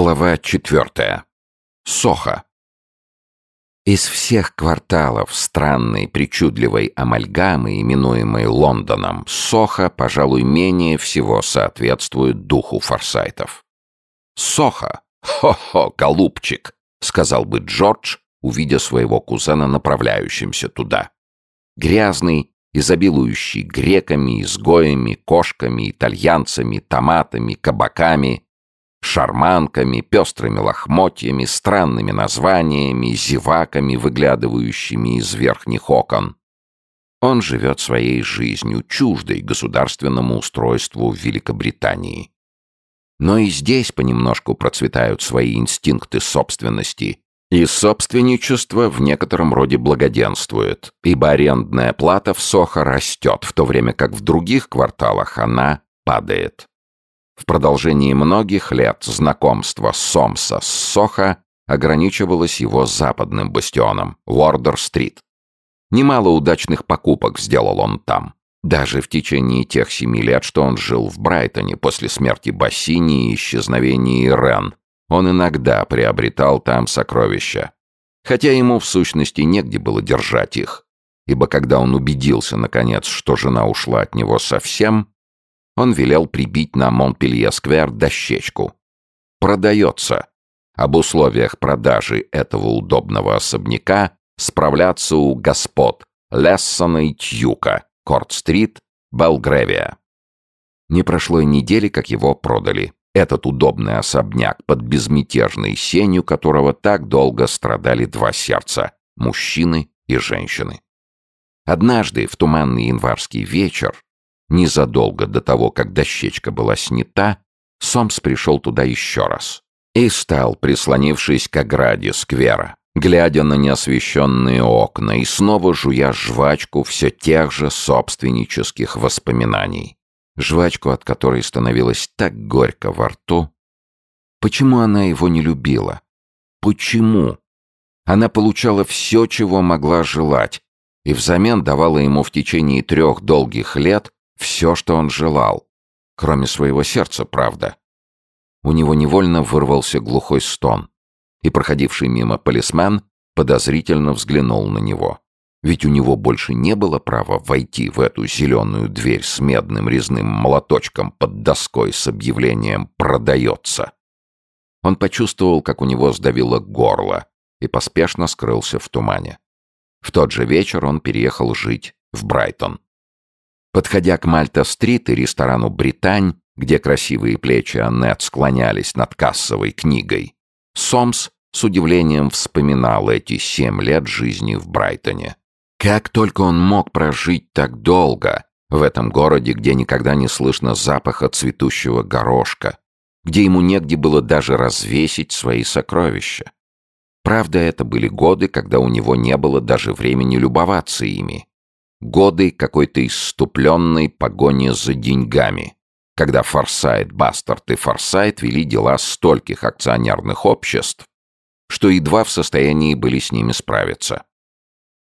Глава четвертая. Соха. Из всех кварталов странной причудливой амальгамы, именуемой Лондоном, Соха, пожалуй, менее всего соответствует духу форсайтов. Соха! Хо-хо, голубчик! сказал бы Джордж, увидя своего кузена направляющимся туда. Грязный, изобилующий греками, изгоями, кошками, итальянцами, томатами, кабаками — шарманками, пестрыми лохмотьями, странными названиями, зеваками, выглядывающими из верхних окон. Он живет своей жизнью, чуждой государственному устройству Великобритании. Но и здесь понемножку процветают свои инстинкты собственности, и собственничество в некотором роде благоденствует, ибо арендная плата в Сохо растет, в то время как в других кварталах она падает. В продолжении многих лет знакомство Сомса с Сохо ограничивалось его западным бастионом – Уордер-стрит. Немало удачных покупок сделал он там. Даже в течение тех семи лет, что он жил в Брайтоне после смерти Бассини и исчезновения Ирен, он иногда приобретал там сокровища. Хотя ему в сущности негде было держать их, ибо когда он убедился, наконец, что жена ушла от него совсем, он велел прибить на Монпелье-сквер дощечку. «Продается». Об условиях продажи этого удобного особняка справляться у господ Лессона и Тьюка, Корт-стрит, Белгревия. Не прошло и недели, как его продали. Этот удобный особняк под безмятежной сенью, которого так долго страдали два сердца — мужчины и женщины. Однажды, в туманный январский вечер, Незадолго до того, как дощечка была снята, Сомс пришел туда еще раз. И стал, прислонившись к ограде сквера, глядя на неосвещенные окна и снова жуя жвачку все тех же собственнических воспоминаний. Жвачку, от которой становилось так горько во рту. Почему она его не любила? Почему? Она получала все, чего могла желать, и взамен давала ему в течение трех долгих лет все, что он желал. Кроме своего сердца, правда. У него невольно вырвался глухой стон, и проходивший мимо полисмен подозрительно взглянул на него. Ведь у него больше не было права войти в эту зеленую дверь с медным резным молоточком под доской с объявлением «Продается». Он почувствовал, как у него сдавило горло, и поспешно скрылся в тумане. В тот же вечер он переехал жить в Брайтон. Подходя к Мальта-стрит и ресторану «Британь», где красивые плечи Аннет склонялись над кассовой книгой, Сомс с удивлением вспоминал эти семь лет жизни в Брайтоне. Как только он мог прожить так долго в этом городе, где никогда не слышно запаха цветущего горошка, где ему негде было даже развесить свои сокровища. Правда, это были годы, когда у него не было даже времени любоваться ими. Годы какой-то иступленной погони за деньгами, когда Форсайт, Бастард и Форсайт вели дела стольких акционерных обществ, что едва в состоянии были с ними справиться.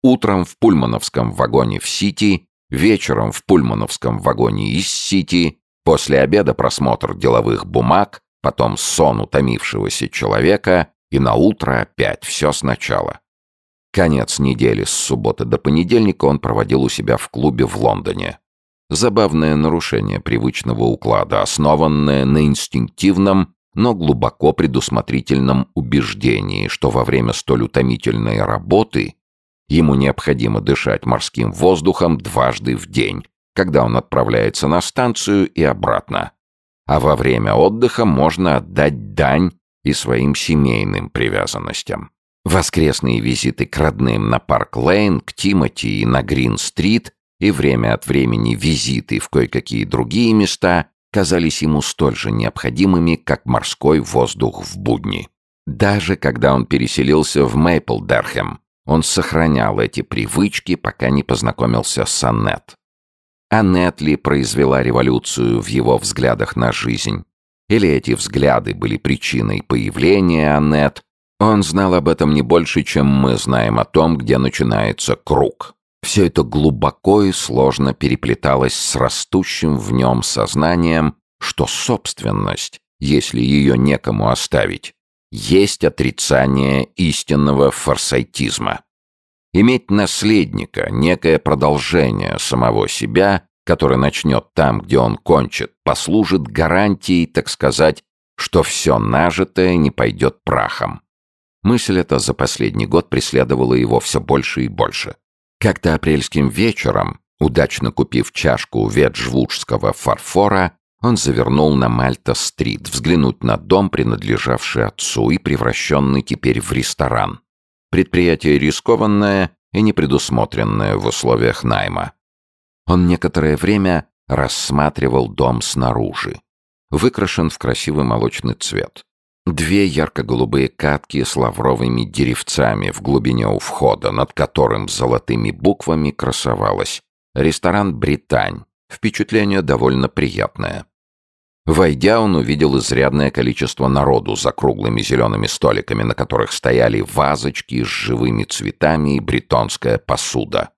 Утром в пульмановском вагоне в Сити, вечером в пульмановском вагоне из Сити, после обеда просмотр деловых бумаг, потом сон утомившегося человека и на утро опять все сначала. Конец недели с субботы до понедельника он проводил у себя в клубе в Лондоне. Забавное нарушение привычного уклада, основанное на инстинктивном, но глубоко предусмотрительном убеждении, что во время столь утомительной работы ему необходимо дышать морским воздухом дважды в день, когда он отправляется на станцию и обратно. А во время отдыха можно отдать дань и своим семейным привязанностям. Воскресные визиты к родным на Парк-Лейн, к Тимоти и на Грин-стрит и время от времени визиты в кое-какие другие места казались ему столь же необходимыми, как морской воздух в будни. Даже когда он переселился в Мейплдерхем, он сохранял эти привычки, пока не познакомился с Аннет. Аннет ли произвела революцию в его взглядах на жизнь? Или эти взгляды были причиной появления Аннет, он знал об этом не больше, чем мы знаем о том, где начинается круг. Все это глубоко и сложно переплеталось с растущим в нем сознанием, что собственность если ее некому оставить, есть отрицание истинного форсайтизма. Иметь наследника, некое продолжение самого себя, который начнет там, где он кончит, послужит гарантией, так сказать, что все нажитое не пойдет прахом. Мысль эта за последний год преследовала его все больше и больше. Как-то апрельским вечером, удачно купив чашку ветжвудского фарфора, он завернул на Мальта-стрит взглянуть на дом, принадлежавший отцу и превращенный теперь в ресторан. Предприятие рискованное и непредусмотренное в условиях найма. Он некоторое время рассматривал дом снаружи. Выкрашен в красивый молочный цвет. Две ярко-голубые катки с лавровыми деревцами в глубине у входа, над которым золотыми буквами красовалось «Ресторан «Британь». Впечатление довольно приятное. Войдя, он увидел изрядное количество народу за круглыми зелеными столиками, на которых стояли вазочки с живыми цветами и бретонская посуда.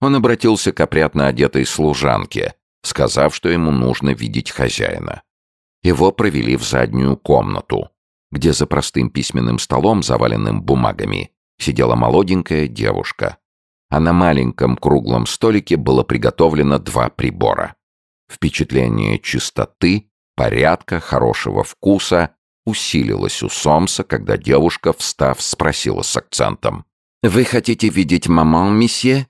Он обратился к опрятно одетой служанке, сказав, что ему нужно видеть хозяина. Его провели в заднюю комнату, где за простым письменным столом, заваленным бумагами, сидела молоденькая девушка. А на маленьком круглом столике было приготовлено два прибора. Впечатление чистоты, порядка, хорошего вкуса усилилось у Сомса, когда девушка, встав, спросила с акцентом. «Вы хотите видеть маман, месье?»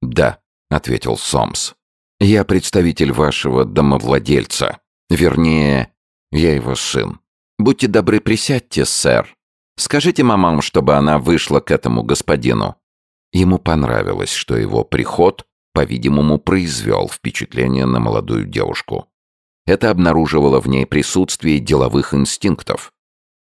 «Да», — ответил Сомс. «Я представитель вашего домовладельца. Вернее, я его сын. Будьте добры, присядьте, сэр. Скажите мамам, чтобы она вышла к этому господину». Ему понравилось, что его приход, по-видимому, произвел впечатление на молодую девушку. Это обнаруживало в ней присутствие деловых инстинктов.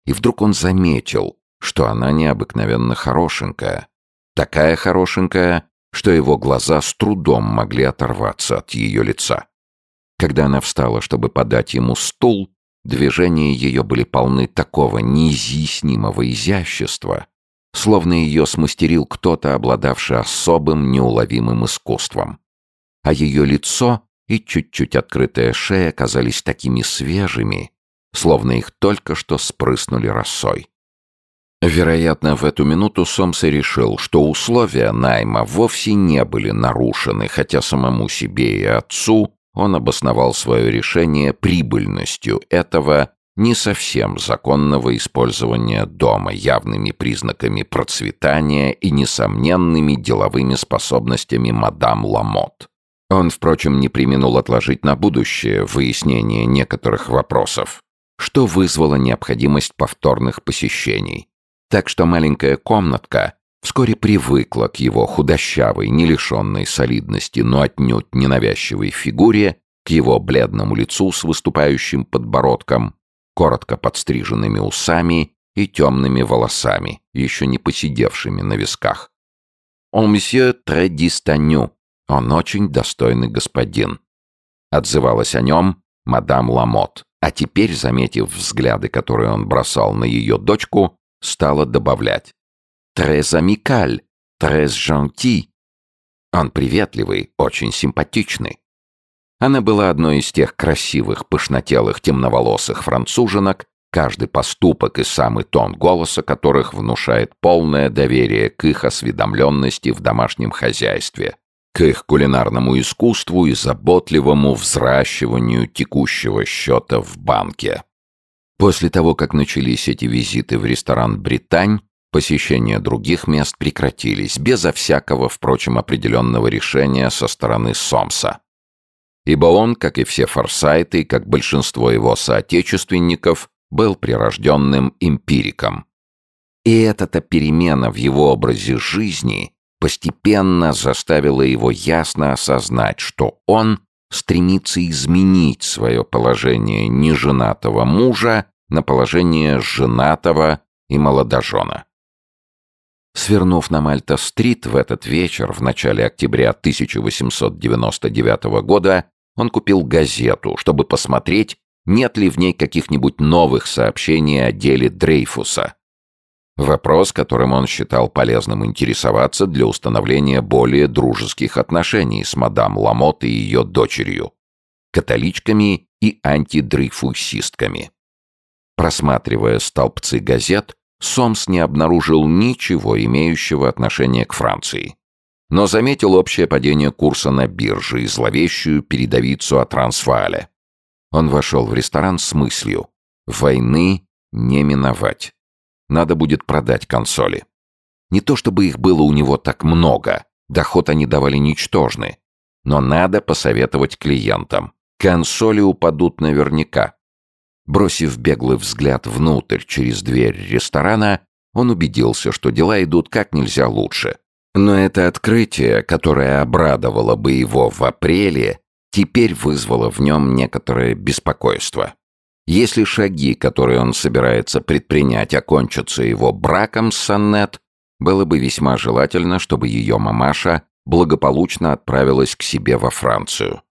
И вдруг он заметил, что она необыкновенно хорошенькая. Такая хорошенькая, что его глаза с трудом могли оторваться от ее лица. Когда она встала, чтобы подать ему стул, Движения ее были полны такого неизъяснимого изящества, словно ее смастерил кто-то, обладавший особым неуловимым искусством. А ее лицо и чуть-чуть открытая шея казались такими свежими, словно их только что спрыснули росой. Вероятно, в эту минуту Сомс решил, что условия найма вовсе не были нарушены, хотя самому себе и отцу он обосновал свое решение прибыльностью этого не совсем законного использования дома, явными признаками процветания и несомненными деловыми способностями мадам Ламот. Он, впрочем, не применил отложить на будущее выяснение некоторых вопросов, что вызвало необходимость повторных посещений. Так что маленькая комнатка вскоре привыкла к его худощавой, не лишенной солидности, но отнюдь ненавязчивой фигуре, к его бледному лицу с выступающим подбородком, коротко подстриженными усами и темными волосами, еще не посидевшими на висках. «Он месье très дистаню», он очень достойный господин. Отзывалась о нем мадам Ламот, а теперь, заметив взгляды, которые он бросал на ее дочку, стала добавлять. «Трез амикаль, трез жанти». Он приветливый, очень симпатичный. Она была одной из тех красивых, пышнотелых, темноволосых француженок, каждый поступок и самый тон голоса которых внушает полное доверие к их осведомленности в домашнем хозяйстве, к их кулинарному искусству и заботливому взращиванию текущего счета в банке. После того, как начались эти визиты в ресторан «Британь», посещения других мест прекратились, безо всякого, впрочем, определенного решения со стороны Сомса. Ибо он, как и все форсайты, как большинство его соотечественников, был прирожденным эмпириком. И эта-то перемена в его образе жизни постепенно заставила его ясно осознать, что он стремится изменить свое положение неженатого мужа на положение женатого и молодожена. Свернув на Мальта-стрит в этот вечер, в начале октября 1899 года, он купил газету, чтобы посмотреть, нет ли в ней каких-нибудь новых сообщений о деле Дрейфуса. Вопрос, которым он считал полезным интересоваться для установления более дружеских отношений с мадам Ламот и ее дочерью, католичками и антидрейфусистками. Просматривая столбцы газет, Сомс не обнаружил ничего, имеющего отношение к Франции. Но заметил общее падение курса на бирже и зловещую передовицу о Трансваале. Он вошел в ресторан с мыслью «Войны не миновать. Надо будет продать консоли». Не то чтобы их было у него так много, доход они давали ничтожный, но надо посоветовать клиентам. Консоли упадут наверняка. Бросив беглый взгляд внутрь через дверь ресторана, он убедился, что дела идут как нельзя лучше. Но это открытие, которое обрадовало бы его в апреле, теперь вызвало в нем некоторое беспокойство. Если шаги, которые он собирается предпринять, окончатся его браком с Саннет, было бы весьма желательно, чтобы ее мамаша благополучно отправилась к себе во Францию.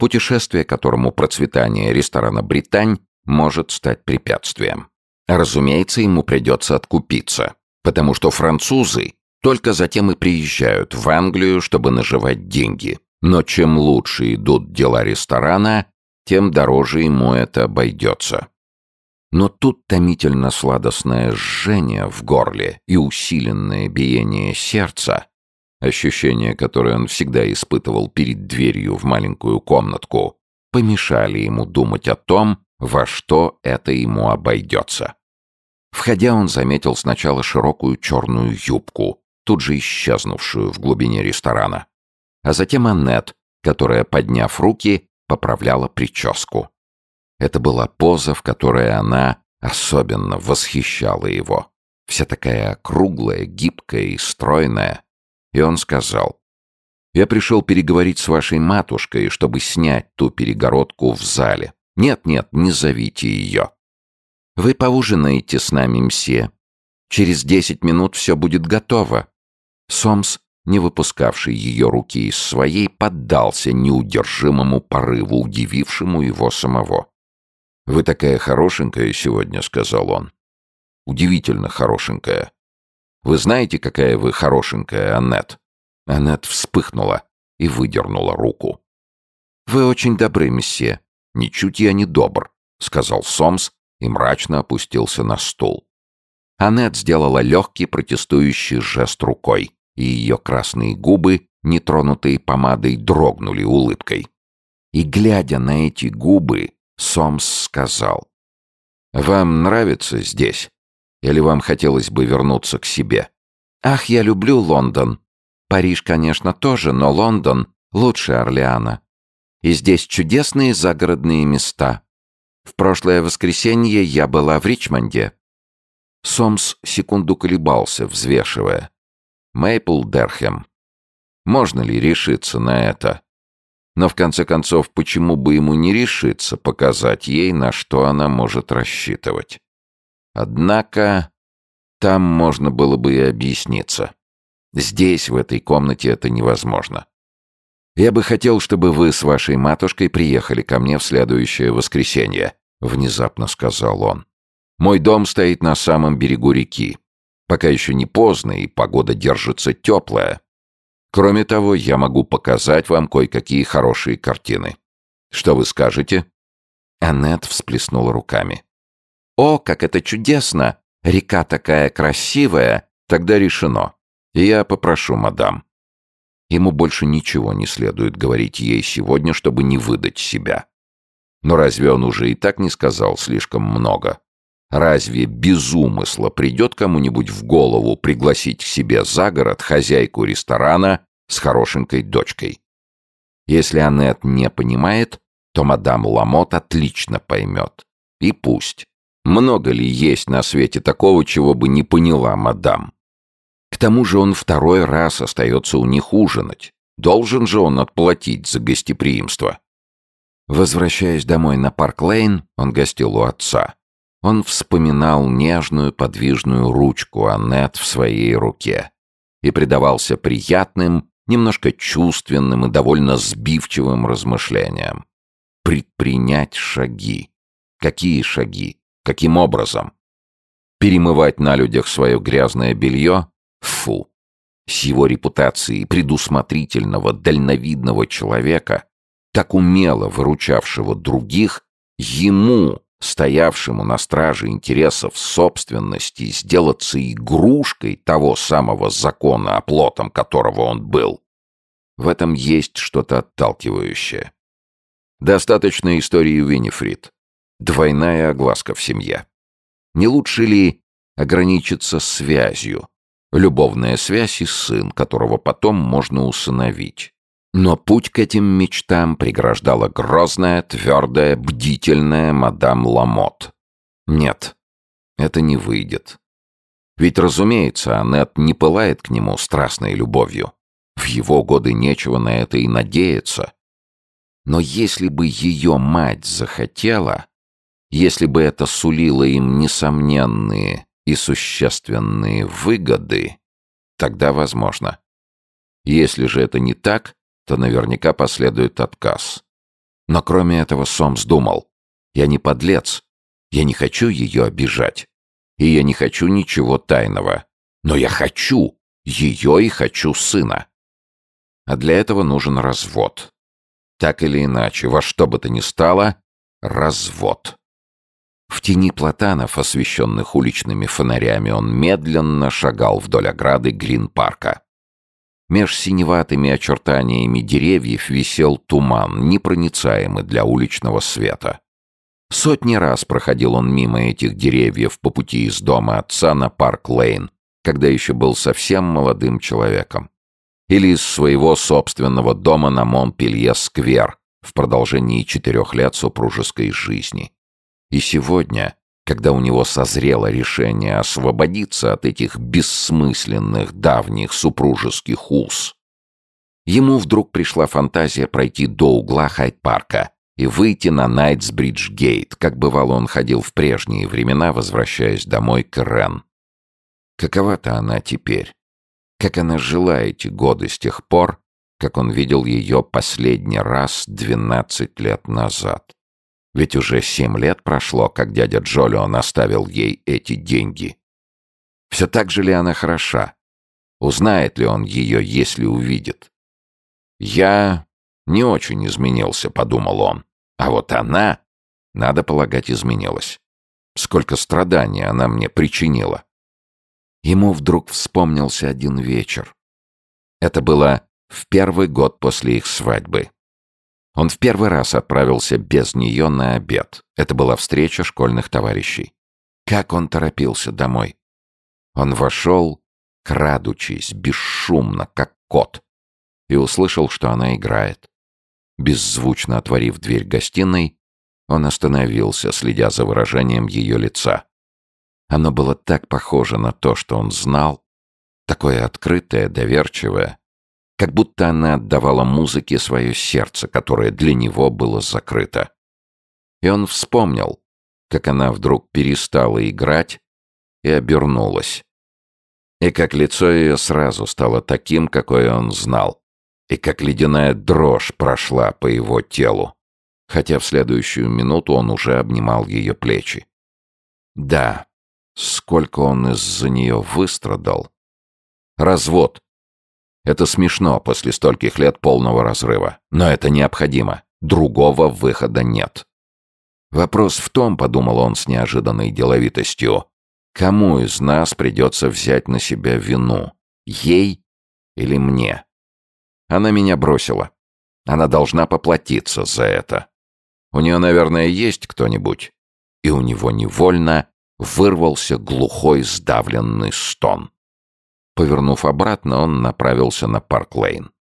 Путешествие, которому процветание ресторана «Британь» может стать препятствием. Разумеется, ему придется откупиться, потому что французы только затем и приезжают в Англию, чтобы наживать деньги. Но чем лучше идут дела ресторана, тем дороже ему это обойдется. Но тут томительно-сладостное жжение в горле и усиленное биение сердца, ощущение, которое он всегда испытывал перед дверью в маленькую комнатку, помешали ему думать о том, во что это ему обойдется. Входя, он заметил сначала широкую черную юбку, тут же исчезнувшую в глубине ресторана, а затем Аннет, которая, подняв руки, поправляла прическу. Это была поза, в которой она особенно восхищала его. Вся такая круглая, гибкая и стройная. И он сказал, «Я пришел переговорить с вашей матушкой, чтобы снять ту перегородку в зале. Нет-нет, не зовите ее. Вы поужинаете с нами, мсье. Через десять минут все будет готово. Сомс, не выпускавший ее руки из своей, поддался неудержимому порыву, удивившему его самого. «Вы такая хорошенькая сегодня», — сказал он. «Удивительно хорошенькая. Вы знаете, какая вы хорошенькая, Аннет?» Аннет вспыхнула и выдернула руку. «Вы очень добры, месье. «Ничуть я не добр», — сказал Сомс и мрачно опустился на стул. Аннет сделала легкий протестующий жест рукой, и ее красные губы, нетронутые помадой, дрогнули улыбкой. И, глядя на эти губы, Сомс сказал, «Вам нравится здесь? Или вам хотелось бы вернуться к себе?» «Ах, я люблю Лондон. Париж, конечно, тоже, но Лондон лучше Орлеана. И здесь чудесные загородные места. В прошлое воскресенье я была в Ричмонде». Сомс секунду колебался, взвешивая. «Мейпл Дерхем. Можно ли решиться на это?» Но в конце концов, почему бы ему не решиться показать ей, на что она может рассчитывать? Однако там можно было бы и объясниться. Здесь, в этой комнате, это невозможно. «Я бы хотел, чтобы вы с вашей матушкой приехали ко мне в следующее воскресенье», — внезапно сказал он. «Мой дом стоит на самом берегу реки. Пока еще не поздно, и погода держится теплая. Кроме того, я могу показать вам кое-какие хорошие картины. Что вы скажете?» Аннет всплеснула руками. «О, как это чудесно! Река такая красивая! Тогда решено. Я попрошу, мадам. Ему больше ничего не следует говорить ей сегодня, чтобы не выдать себя. Но разве он уже и так не сказал слишком много? Разве без умысла придет кому-нибудь в голову пригласить к себе за город хозяйку ресторана с хорошенькой дочкой? Если Аннет не понимает, то мадам Ламот отлично поймет. И пусть. Много ли есть на свете такого, чего бы не поняла мадам? К тому же он второй раз остается у них ужинать. Должен же он отплатить за гостеприимство. Возвращаясь домой на Парк-Лейн, он гостил у отца. Он вспоминал нежную подвижную ручку Аннет в своей руке и предавался приятным, немножко чувственным и довольно сбивчивым размышлениям. Предпринять шаги. Какие шаги? Каким образом? Перемывать на людях свое грязное белье? Фу. С его репутацией предусмотрительного, дальновидного человека, так умело выручавшего других, ему, стоявшему на страже интересов собственности, сделаться игрушкой того самого закона, оплотом которого он был. В этом есть что-то отталкивающее. Достаточно истории Винифрид. Двойная огласка в семье. Не лучше ли ограничиться связью? Любовная связь и сын, которого потом можно усыновить. Но путь к этим мечтам преграждала грозная, твердая, бдительная мадам Ламот. Нет, это не выйдет. Ведь, разумеется, Аннет не пылает к нему страстной любовью. В его годы нечего на это и надеяться. Но если бы ее мать захотела, если бы это сулило им несомненные и существенные выгоды, тогда возможно. Если же это не так, то наверняка последует отказ. Но кроме этого Сомс думал, я не подлец, я не хочу ее обижать, и я не хочу ничего тайного, но я хочу ее и хочу сына. А для этого нужен развод. Так или иначе, во что бы то ни стало, развод. В тени платанов, освещенных уличными фонарями, он медленно шагал вдоль ограды Грин-парка. Меж синеватыми очертаниями деревьев висел туман, непроницаемый для уличного света. Сотни раз проходил он мимо этих деревьев по пути из дома отца на Парк-Лейн, когда еще был совсем молодым человеком. Или из своего собственного дома на Монпелье-сквер в продолжении четырех лет супружеской жизни. И сегодня, когда у него созрело решение освободиться от этих бессмысленных давних супружеских уз. Ему вдруг пришла фантазия пройти до угла Хайд-парка и выйти на Найтсбридж-гейт, как бывало он ходил в прежние времена, возвращаясь домой к Рен. Какова-то она теперь? Как она жила эти годы с тех пор, как он видел ее последний раз двенадцать лет назад? Ведь уже семь лет прошло, как дядя Джолио наставил ей эти деньги. Все так же ли она хороша? Узнает ли он ее, если увидит? «Я не очень изменился», — подумал он. «А вот она, надо полагать, изменилась. Сколько страданий она мне причинила». Ему вдруг вспомнился один вечер. Это было в первый год после их свадьбы. Он в первый раз отправился без нее на обед. Это была встреча школьных товарищей. Как он торопился домой. Он вошел, крадучись, бесшумно, как кот, и услышал, что она играет. Беззвучно отворив дверь гостиной, он остановился, следя за выражением ее лица. Оно было так похоже на то, что он знал, такое открытое, доверчивое, как будто она отдавала музыке свое сердце, которое для него было закрыто. И он вспомнил, как она вдруг перестала играть и обернулась. И как лицо ее сразу стало таким, какое он знал, и как ледяная дрожь прошла по его телу, хотя в следующую минуту он уже обнимал ее плечи. Да, сколько он из-за нее выстрадал. Развод, это смешно после стольких лет полного разрыва. Но это необходимо. Другого выхода нет. Вопрос в том, подумал он с неожиданной деловитостью, кому из нас придется взять на себя вину? Ей или мне? Она меня бросила. Она должна поплатиться за это. У нее, наверное, есть кто-нибудь. И у него невольно вырвался глухой сдавленный стон. Повернув обратно, он направился на Парк-Лейн.